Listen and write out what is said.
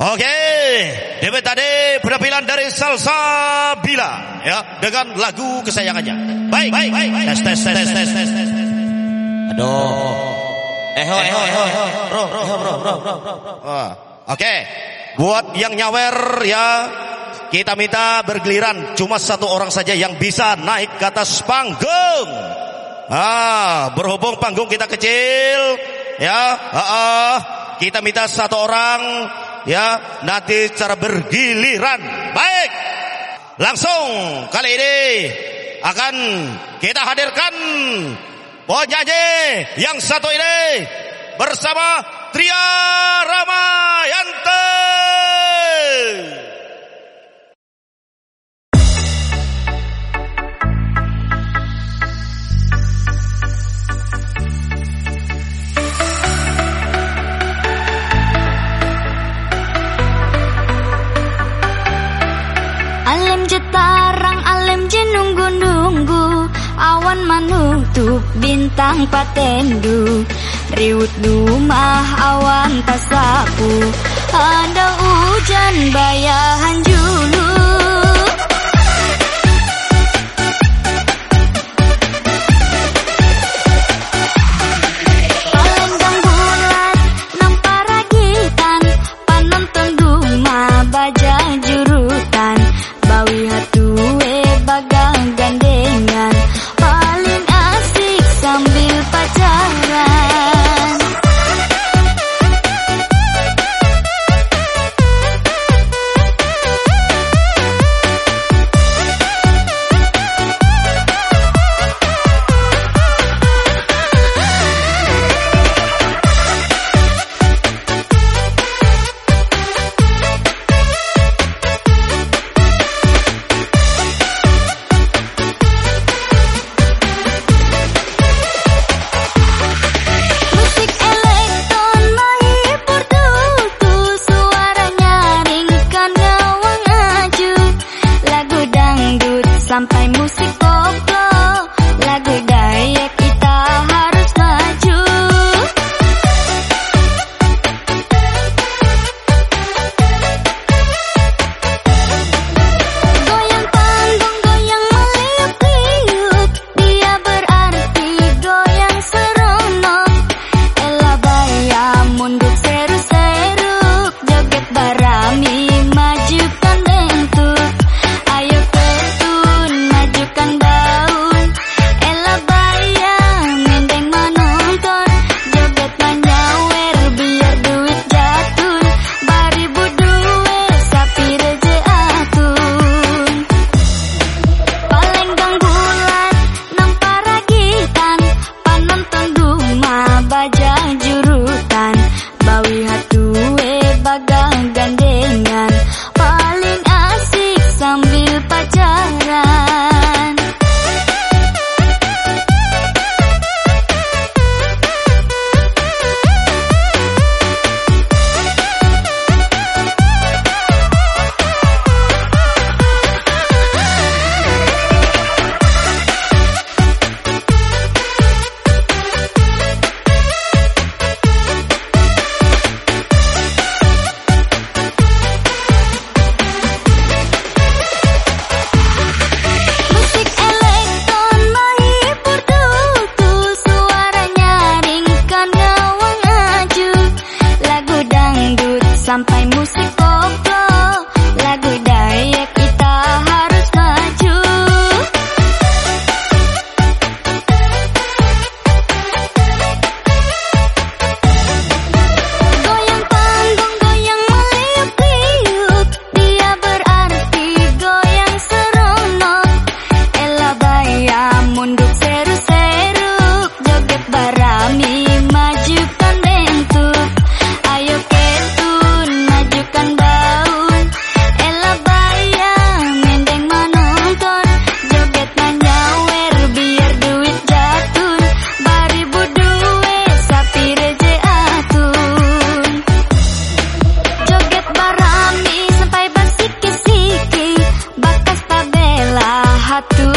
Oke, debet tadi penampilan dari Salsa Bila ya dengan lagu kesayangannya. Baik, baik, baik. Tes, tes, tes, tes, tes. Aduh. Eho, eho, eho, eho, bro, bro, bro, bro, bro, bro. Oke, buat yang nyawer ya, kita minta bergiliran. Cuma satu orang saja yang bisa naik ke atas panggung. Ah, berhubung panggung kita kecil, ya, ah, ah, kita minta satu orang ya nanti secara bergiliran. Baik. Langsung kali ini akan kita hadirkan penyanyi yang satu ini bersama Tria Ramayante. Jetarang alem jenunggu-nunggu. Awan manutup bintang patendu. Riut lumah awan tasapu Ada hujan bayahan música. satu